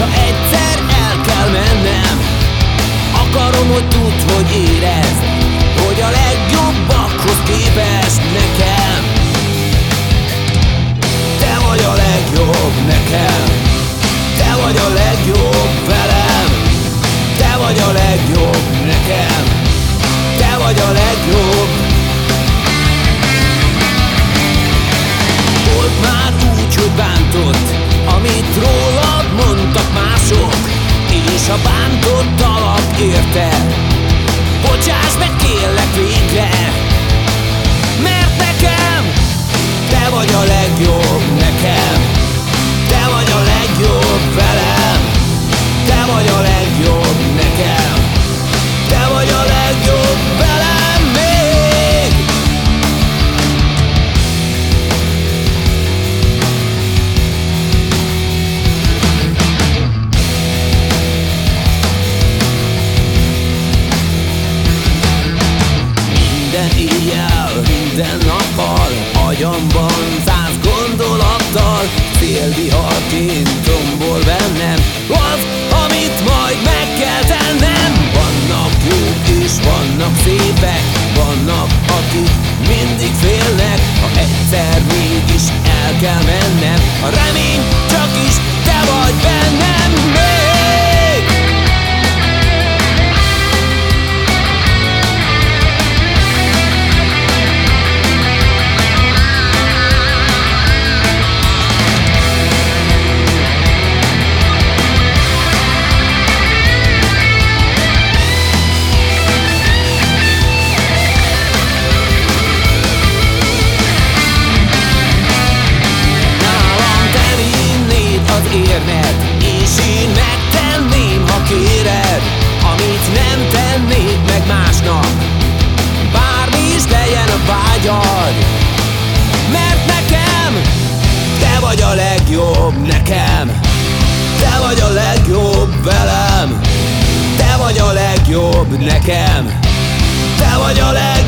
Ha egyszer el kell mennem Akarom, hogy tudd, hogy érez, Hogy a legjobbakhoz képest nekem. Te vagy a legjobb nekem Te vagy a legjobb velem Te vagy a legjobb nekem Te vagy a legjobb És a Minden éjjel, minden nappal Agyamban száz gondolattal Szélviharként tombol bennem. Az, amit majd meg kell tennem. Vannak jók és vannak szépek Vannak, akik mindig félnek. Ha egyszer mégis el kell mennem A remény csak is te vagy bennem legjobb nekem. Te vagy a legjobb velem. Te vagy a legjobb nekem. Te vagy a legjobb